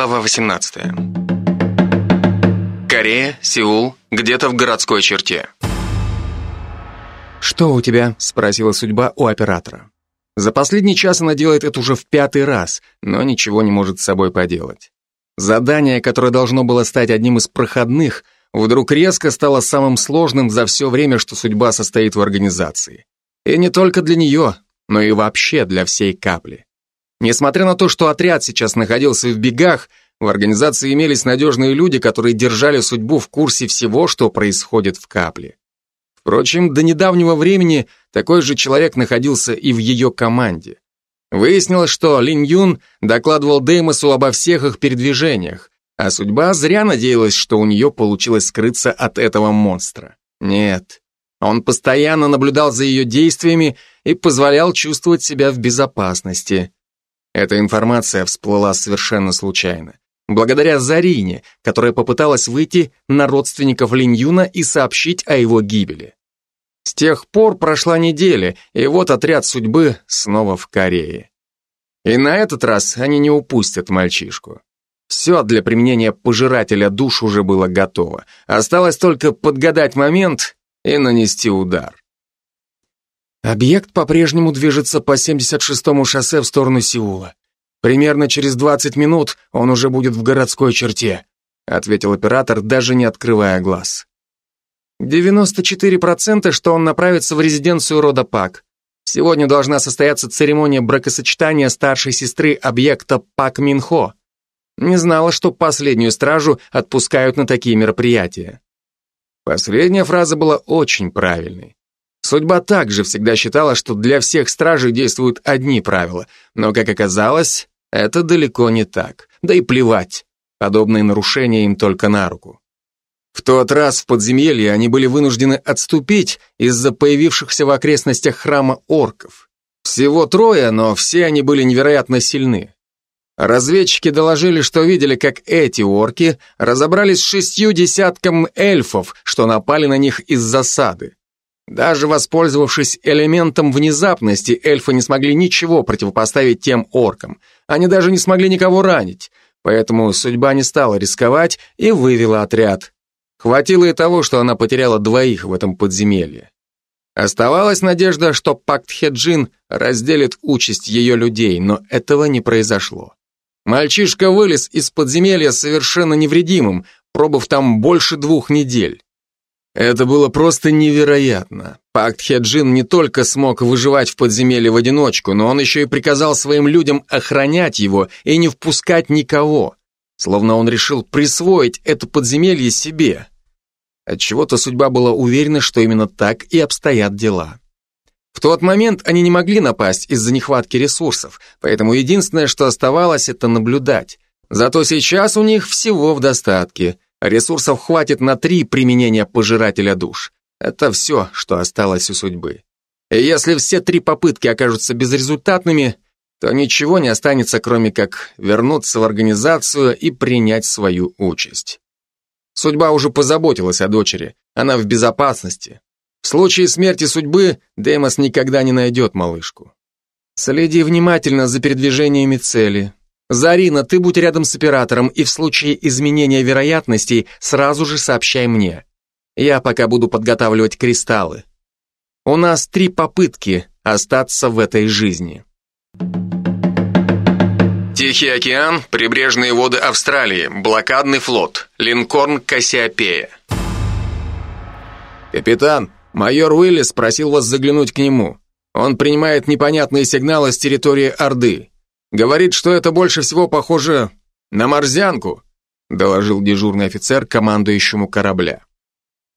Глава 18. Корея, Сеул, где-то в городской черте. «Что у тебя?» – спросила судьба у оператора. За последний час она делает это уже в пятый раз, но ничего не может с собой поделать. Задание, которое должно было стать одним из проходных, вдруг резко стало самым сложным за все время, что судьба состоит в организации. И не только для нее, но и вообще для всей капли. Несмотря на то, что отряд сейчас находился в бегах, в организации имелись надежные люди, которые держали судьбу в курсе всего, что происходит в капле. Впрочем, до недавнего времени такой же человек находился и в ее команде. Выяснилось, что Лин Юн докладывал Деймосу обо всех их передвижениях, а судьба зря надеялась, что у нее получилось скрыться от этого монстра. Нет, он постоянно наблюдал за ее действиями и позволял чувствовать себя в безопасности. Эта информация всплыла совершенно случайно. Благодаря Зарине, которая попыталась выйти на родственников Линь Юна и сообщить о его гибели. С тех пор прошла неделя, и вот отряд судьбы снова в Корее. И на этот раз они не упустят мальчишку. Все для применения пожирателя душ уже было готово. Осталось только подгадать момент и нанести удар. Объект по-прежнему движется по 76-му шоссе в сторону Сеула. Примерно через 20 минут он уже будет в городской черте, ответил оператор, даже не открывая глаз. 94% что он направится в резиденцию рода Пак. Сегодня должна состояться церемония бракосочетания старшей сестры объекта Пак Минхо. Не знала, что последнюю стражу отпускают на такие мероприятия. Последняя фраза была очень правильной. Судьба также всегда считала, что для всех стражей действуют одни правила, но, как оказалось, это далеко не так. Да и плевать, подобные нарушения им только на руку. В тот раз в подземелье они были вынуждены отступить из-за появившихся в окрестностях храма орков. Всего трое, но все они были невероятно сильны. Разведчики доложили, что видели, как эти орки разобрались с шестью десятком эльфов, что напали на них из засады. Даже воспользовавшись элементом внезапности, эльфы не смогли ничего противопоставить тем оркам. Они даже не смогли никого ранить. Поэтому судьба не стала рисковать и вывела отряд. Хватило и того, что она потеряла двоих в этом подземелье. Оставалась надежда, что пакт Хеджин разделит участь ее людей, но этого не произошло. Мальчишка вылез из подземелья совершенно невредимым, пробыв там больше двух недель. Это было просто невероятно. Пакт Хеджин не только смог выживать в подземелье в одиночку, но он еще и приказал своим людям охранять его и не впускать никого. Словно он решил присвоить это подземелье себе. Отчего-то судьба была уверена, что именно так и обстоят дела. В тот момент они не могли напасть из-за нехватки ресурсов, поэтому единственное, что оставалось, это наблюдать. Зато сейчас у них всего в достатке – Ресурсов хватит на три применения пожирателя душ. Это все, что осталось у судьбы. И если все три попытки окажутся безрезультатными, то ничего не останется, кроме как вернуться в организацию и принять свою участь. Судьба уже позаботилась о дочери, она в безопасности. В случае смерти судьбы Деймос никогда не найдет малышку. Следи внимательно за передвижениями цели, Зарина, ты будь рядом с оператором и в случае изменения вероятностей сразу же сообщай мне. Я пока буду подготавливать кристаллы. У нас три попытки остаться в этой жизни. Тихий океан, прибрежные воды Австралии, блокадный флот, линкорн Кассиопея. Капитан, майор Уиллис просил вас заглянуть к нему. Он принимает непонятные сигналы с территории Орды. Говорит, что это больше всего похоже на морзянку, доложил дежурный офицер командующему корабля.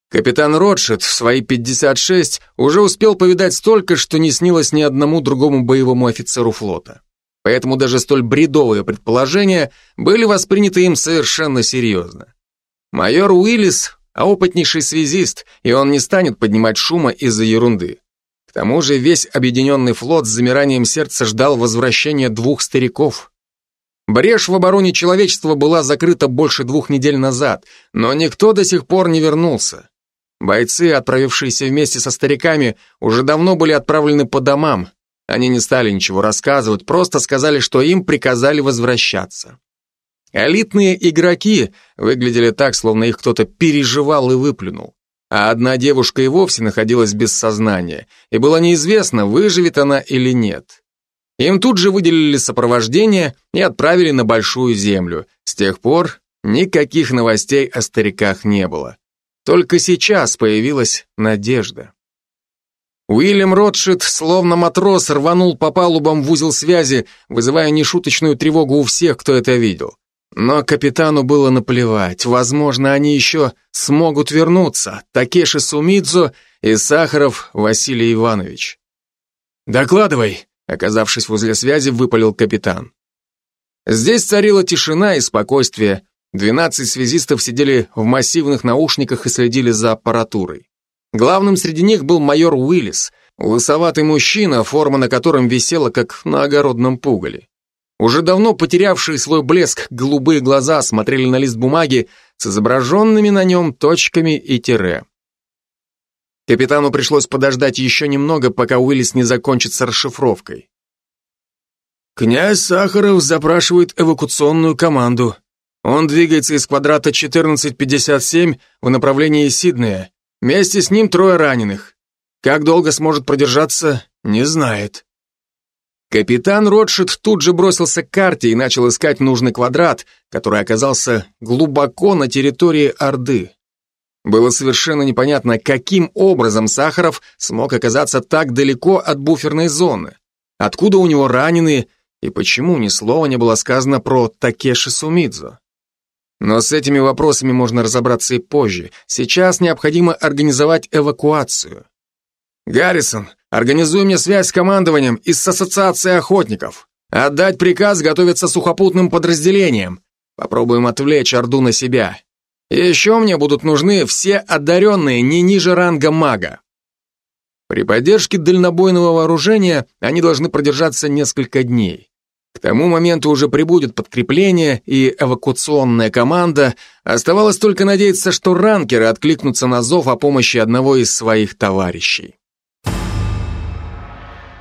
Капитан Ротшет в свои 56 уже успел повидать столько, что не снилось ни одному другому боевому офицеру флота. Поэтому даже столь бредовые предположения были восприняты им совершенно серьезно. Майор Уиллис – опытнейший связист, и он не станет поднимать шума из-за ерунды. К тому же весь объединенный флот с замиранием сердца ждал возвращения двух стариков. Брешь в обороне человечества была закрыта больше двух недель назад, но никто до сих пор не вернулся. Бойцы, отправившиеся вместе со стариками, уже давно были отправлены по домам. Они не стали ничего рассказывать, просто сказали, что им приказали возвращаться. Элитные игроки выглядели так, словно их кто-то переживал и выплюнул. А одна девушка и вовсе находилась без сознания, и было неизвестно, выживет она или нет. Им тут же выделили сопровождение и отправили на Большую Землю. С тех пор никаких новостей о стариках не было. Только сейчас появилась надежда. Уильям Ротшильд, словно матрос, рванул по палубам в узел связи, вызывая нешуточную тревогу у всех, кто это видел. Но капитану было наплевать, возможно, они еще смогут вернуться, Такеши Сумидзо и Сахаров Василий Иванович. «Докладывай», — оказавшись возле связи, выпалил капитан. Здесь царила тишина и спокойствие, Двенадцать связистов сидели в массивных наушниках и следили за аппаратурой. Главным среди них был майор Уиллис, лысоватый мужчина, форма на котором висела, как на огородном пугале. Уже давно потерявшие свой блеск голубые глаза смотрели на лист бумаги с изображенными на нем точками и тире. Капитану пришлось подождать еще немного, пока Уиллис не закончит с расшифровкой. «Князь Сахаров запрашивает эвакуационную команду», он двигается из квадрата 1457 в направлении Сиднея. Вместе с ним трое раненых. Как долго сможет продержаться, не знает. Капитан Ротшильд тут же бросился к карте и начал искать нужный квадрат, который оказался глубоко на территории Орды. Было совершенно непонятно, каким образом Сахаров смог оказаться так далеко от буферной зоны. Откуда у него раненые и почему ни слова не было сказано про Такеши Сумидзо. Но с этими вопросами можно разобраться и позже. Сейчас необходимо организовать эвакуацию. Гаррисон, организуй мне связь с командованием и с ассоциацией охотников. Отдать приказ готовиться сухопутным подразделением. Попробуем отвлечь Орду на себя. Еще мне будут нужны все одаренные не ниже ранга мага. При поддержке дальнобойного вооружения они должны продержаться несколько дней. К тому моменту уже прибудет подкрепление и эвакуационная команда. Оставалось только надеяться, что ранкеры откликнутся на зов о помощи одного из своих товарищей.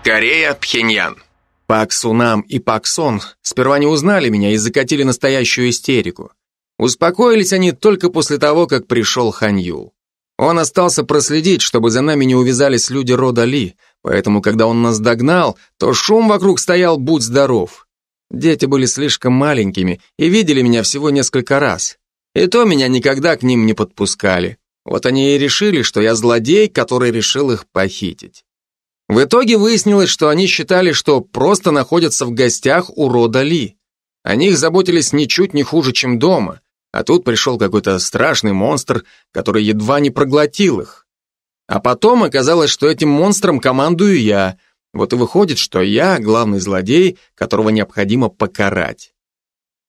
Корея, Пхеньян. Пак Сунам и Пак Сон сперва не узнали меня и закатили настоящую истерику. Успокоились они только после того, как пришел Хан. Он остался проследить, чтобы за нами не увязались люди рода Ли, поэтому, когда он нас догнал, то шум вокруг стоял «Будь здоров». Дети были слишком маленькими и видели меня всего несколько раз. И то меня никогда к ним не подпускали. Вот они и решили, что я злодей, который решил их похитить. В итоге выяснилось, что они считали, что просто находятся в гостях у рода Ли. О них заботились ничуть не хуже, чем дома, а тут пришел какой-то страшный монстр, который едва не проглотил их. А потом оказалось, что этим монстром командую я. Вот и выходит, что я главный злодей, которого необходимо покарать.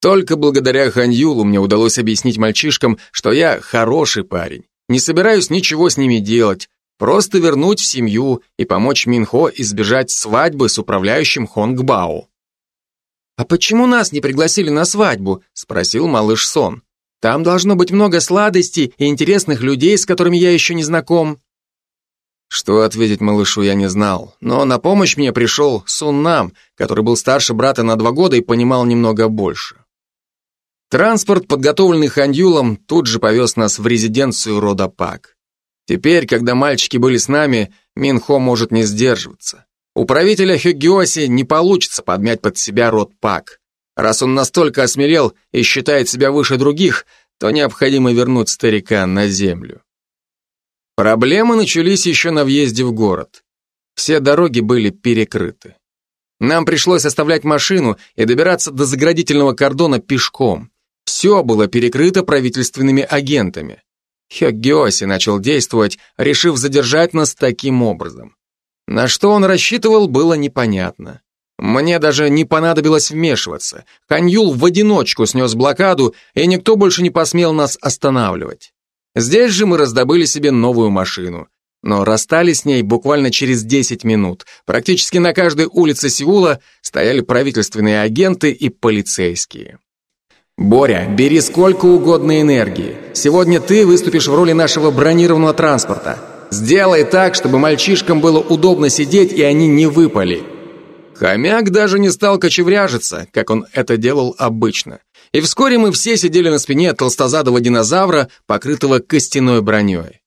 Только благодаря Ханьюлу мне удалось объяснить мальчишкам, что я хороший парень, не собираюсь ничего с ними делать, просто вернуть в семью и помочь Минхо избежать свадьбы с управляющим Хонгбао. «А почему нас не пригласили на свадьбу?» – спросил малыш Сон. «Там должно быть много сладостей и интересных людей, с которыми я еще не знаком». Что ответить малышу я не знал, но на помощь мне пришел Суннам, который был старше брата на два года и понимал немного больше. Транспорт, подготовленный Ханьюлом, тут же повез нас в резиденцию рода Пак. Теперь, когда мальчики были с нами, Минхо может не сдерживаться. У правителя Хёгиоси не получится подмять под себя род Пак. Раз он настолько осмелел и считает себя выше других, то необходимо вернуть старика на землю. Проблемы начались еще на въезде в город. Все дороги были перекрыты. Нам пришлось оставлять машину и добираться до заградительного кордона пешком. Все было перекрыто правительственными агентами. Хёггиоси начал действовать, решив задержать нас таким образом. На что он рассчитывал, было непонятно. Мне даже не понадобилось вмешиваться. Ханьюл в одиночку снес блокаду, и никто больше не посмел нас останавливать. Здесь же мы раздобыли себе новую машину. Но расстались с ней буквально через 10 минут. Практически на каждой улице Сеула стояли правительственные агенты и полицейские. «Боря, бери сколько угодно энергии. Сегодня ты выступишь в роли нашего бронированного транспорта. Сделай так, чтобы мальчишкам было удобно сидеть, и они не выпали». Хомяк даже не стал кочевряжиться, как он это делал обычно. и вскоре мы все сидели на спине толстозадого динозавра, покрытого костяной броней.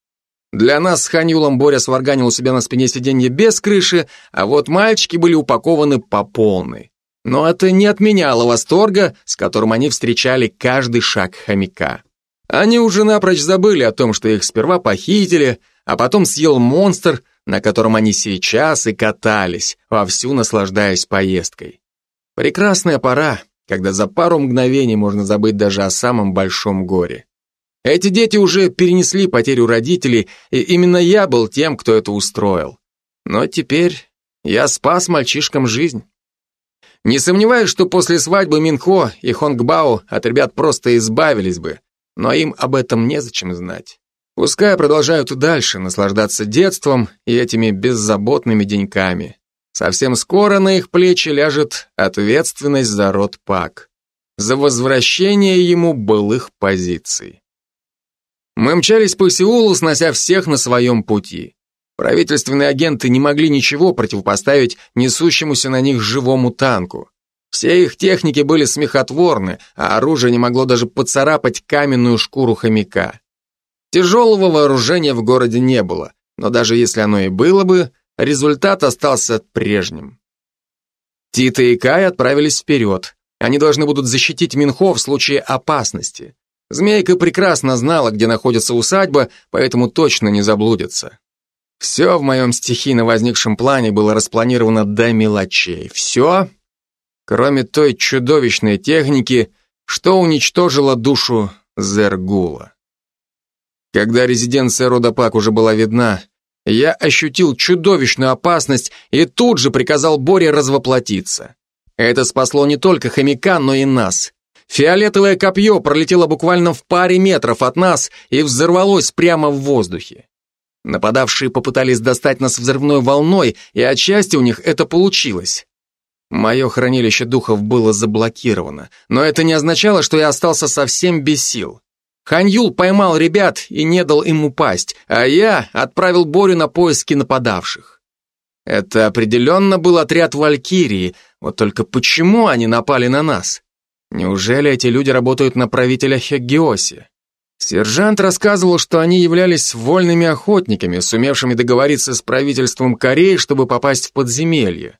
Для нас с Ханюлом Боря сварганил у себя на спине сиденье без крыши, а вот мальчики были упакованы по полной. Но это не отменяло восторга, с которым они встречали каждый шаг хомяка. Они уже напрочь забыли о том, что их сперва похитили, а потом съел монстр, на котором они сейчас и катались, вовсю наслаждаясь поездкой. Прекрасная пора, когда за пару мгновений можно забыть даже о самом большом горе. Эти дети уже перенесли потерю родителей, и именно я был тем, кто это устроил. Но теперь я спас мальчишкам жизнь. Не сомневаюсь, что после свадьбы Минхо и Хонгбао от ребят просто избавились бы, но им об этом незачем знать. Пускай продолжают дальше наслаждаться детством и этими беззаботными деньками. Совсем скоро на их плечи ляжет ответственность за род Пак, за возвращение ему былых позиций. Мы мчались по Сеулу, снося всех на своем пути. Правительственные агенты не могли ничего противопоставить несущемуся на них живому танку. Все их техники были смехотворны, а оружие не могло даже поцарапать каменную шкуру хомяка. Тяжелого вооружения в городе не было, но даже если оно и было бы, результат остался прежним. Тита и Кай отправились вперед. Они должны будут защитить Минхо в случае опасности. Змейка прекрасно знала, где находится усадьба, поэтому точно не заблудится. Все в моем стихийно возникшем плане было распланировано до мелочей. Все, кроме той чудовищной техники, что уничтожила душу Зергула. Когда резиденция рода Пак уже была видна, я ощутил чудовищную опасность и тут же приказал Боре развоплотиться. Это спасло не только хомяка, но и нас. Фиолетовое копье пролетело буквально в паре метров от нас и взорвалось прямо в воздухе. Нападавшие попытались достать нас взрывной волной, и отчасти у них это получилось. Мое хранилище духов было заблокировано, но это не означало, что я остался совсем без сил. Ханьюл поймал ребят и не дал им упасть, а я отправил Борю на поиски нападавших. Это определенно был отряд Валькирии, вот только почему они напали на нас? Неужели эти люди работают на правителя Хеггиоси? Сержант рассказывал, что они являлись вольными охотниками, сумевшими договориться с правительством Кореи, чтобы попасть в подземелье.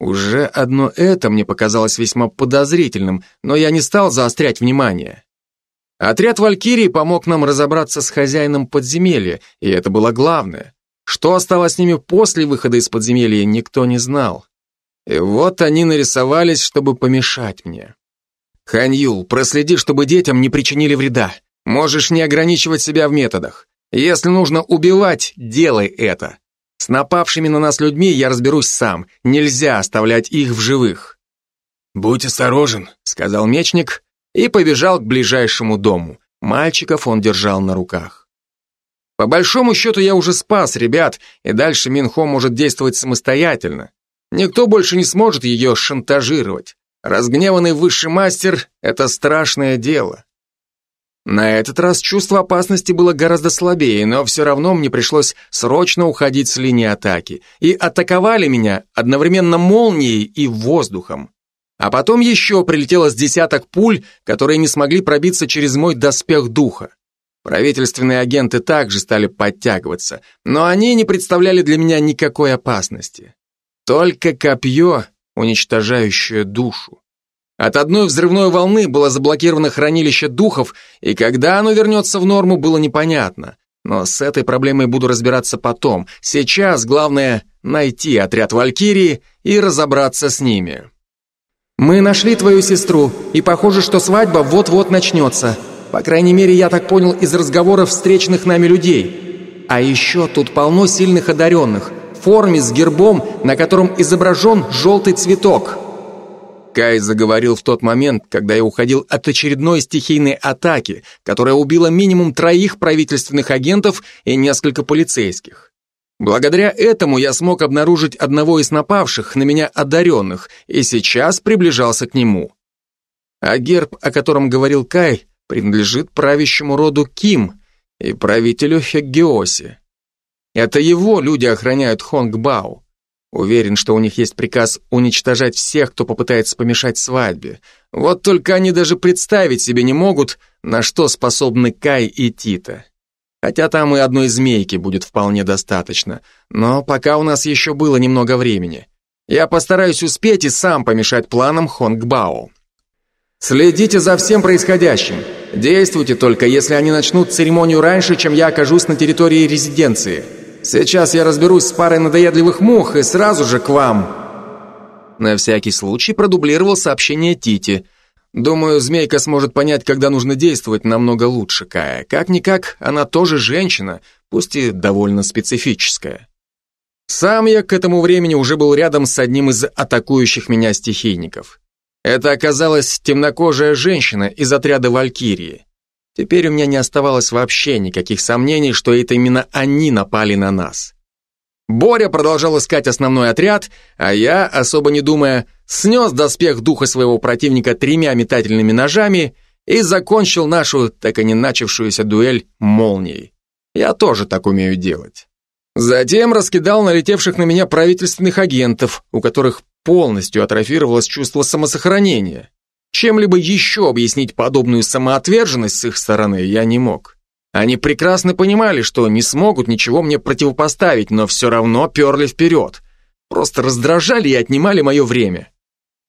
Уже одно это мне показалось весьма подозрительным, но я не стал заострять внимание. Отряд Валькирии помог нам разобраться с хозяином подземелья, и это было главное. Что осталось с ними после выхода из подземелья, никто не знал. И вот они нарисовались, чтобы помешать мне. Ханьюл, проследи, чтобы детям не причинили вреда. Можешь не ограничивать себя в методах. Если нужно убивать, делай это. С напавшими на нас людьми я разберусь сам. Нельзя оставлять их в живых. «Будь осторожен», — сказал мечник, и побежал к ближайшему дому. Мальчиков он держал на руках. По большому счету я уже спас ребят, и дальше Минхо может действовать самостоятельно. Никто больше не сможет ее шантажировать. Разгневанный высший мастер – это страшное дело. На этот раз чувство опасности было гораздо слабее, но все равно мне пришлось срочно уходить с линии атаки. И атаковали меня одновременно молнией и воздухом. А потом еще прилетело с десяток пуль, которые не смогли пробиться через мой доспех духа. Правительственные агенты также стали подтягиваться, но они не представляли для меня никакой опасности. Только копье, уничтожающее душу. От одной взрывной волны было заблокировано хранилище духов, и когда оно вернется в норму, было непонятно. Но с этой проблемой буду разбираться потом. Сейчас главное найти отряд Валькирии и разобраться с ними. «Мы нашли твою сестру, и похоже, что свадьба вот-вот начнется. По крайней мере, я так понял из разговоров встречных нами людей. А еще тут полно сильных одаренных, в форме с гербом, на котором изображен желтый цветок». Кай заговорил в тот момент, когда я уходил от очередной стихийной атаки, которая убила минимум троих правительственных агентов и несколько полицейских. Благодаря этому я смог обнаружить одного из напавших на меня одаренных и сейчас приближался к нему. А герб, о котором говорил Кай, принадлежит правящему роду Ким и правителю Хеггиоси. Это его люди охраняют Хонгбао. Уверен, что у них есть приказ уничтожать всех, кто попытается помешать свадьбе. Вот только они даже представить себе не могут, на что способны Кай и Тита. Хотя там и одной змейки будет вполне достаточно. Но пока у нас еще было немного времени. Я постараюсь успеть и сам помешать планам Хонгбао. Следите за всем происходящим. Действуйте только, если они начнут церемонию раньше, чем я окажусь на территории резиденции. Сейчас я разберусь с парой надоедливых мух и сразу же к вам. На всякий случай продублировал сообщение Тити. Думаю, змейка сможет понять, когда нужно действовать намного лучше Кая. Как-никак, она тоже женщина, пусть и довольно специфическая. Сам я к этому времени уже был рядом с одним из атакующих меня стихийников. Это оказалась темнокожая женщина из отряда Валькирии. Теперь у меня не оставалось вообще никаких сомнений, что это именно они напали на нас. Боря продолжал искать основной отряд, а я, особо не думая, снес доспех духа своего противника тремя метательными ножами и закончил нашу, так и не начавшуюся дуэль молнией. Я тоже так умею делать. Затем раскидал налетевших на меня правительственных агентов, у которых полностью атрофировалось чувство самосохранения. Чем-либо еще объяснить подобную самоотверженность с их стороны я не мог. Они прекрасно понимали, что не смогут ничего мне противопоставить, но все равно перли вперед. Просто раздражали и отнимали мое время.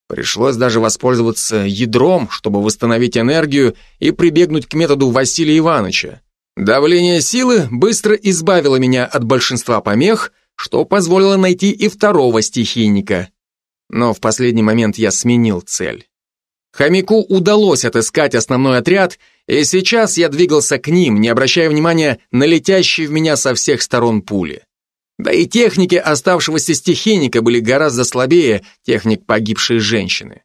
Пришлось даже воспользоваться ядром, чтобы восстановить энергию и прибегнуть к методу Василия Ивановича. Давление силы быстро избавило меня от большинства помех, что позволило найти и второго стихийника. Но в последний момент я сменил цель. Хомяку удалось отыскать основной отряд, и сейчас я двигался к ним, не обращая внимания на летящие в меня со всех сторон пули. Да и техники оставшегося стихийника были гораздо слабее техник погибшей женщины.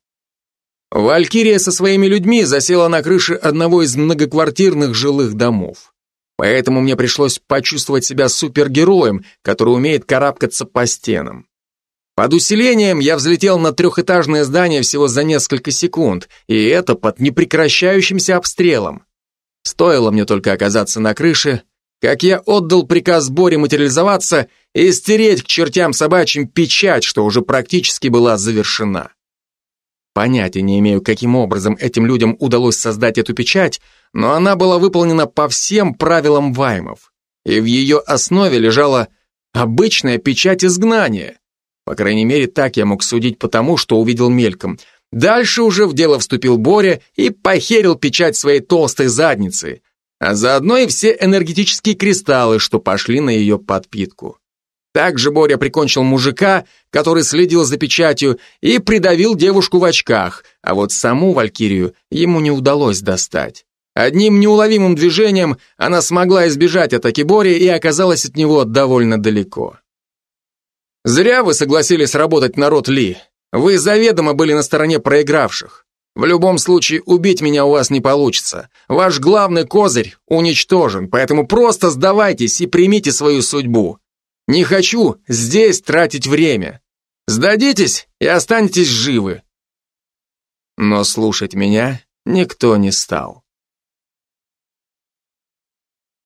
Валькирия со своими людьми засела на крыше одного из многоквартирных жилых домов. Поэтому мне пришлось почувствовать себя супергероем, который умеет карабкаться по стенам. Под усилением я взлетел на трехэтажное здание всего за несколько секунд, и это под непрекращающимся обстрелом. Стоило мне только оказаться на крыше, как я отдал приказ Боре материализоваться и стереть к чертям собачьим печать, что уже практически была завершена. Понятия не имею, каким образом этим людям удалось создать эту печать, но она была выполнена по всем правилам ваймов, и в ее основе лежала обычная печать изгнания, по крайней мере, так я мог судить по тому, что увидел мельком. Дальше уже в дело вступил Боря и похерил печать своей толстой задницы, а заодно и все энергетические кристаллы, что пошли на ее подпитку. Также Боря прикончил мужика, который следил за печатью, и придавил девушку в очках, а вот саму Валькирию ему не удалось достать. Одним неуловимым движением она смогла избежать атаки Бори и оказалась от него довольно далеко. Зря вы согласились работать на род Ли. Вы заведомо были на стороне проигравших. В любом случае, убить меня у вас не получится. Ваш главный козырь уничтожен, поэтому просто сдавайтесь и примите свою судьбу. Не хочу здесь тратить время. Сдадитесь и останетесь живы. Но слушать меня никто не стал.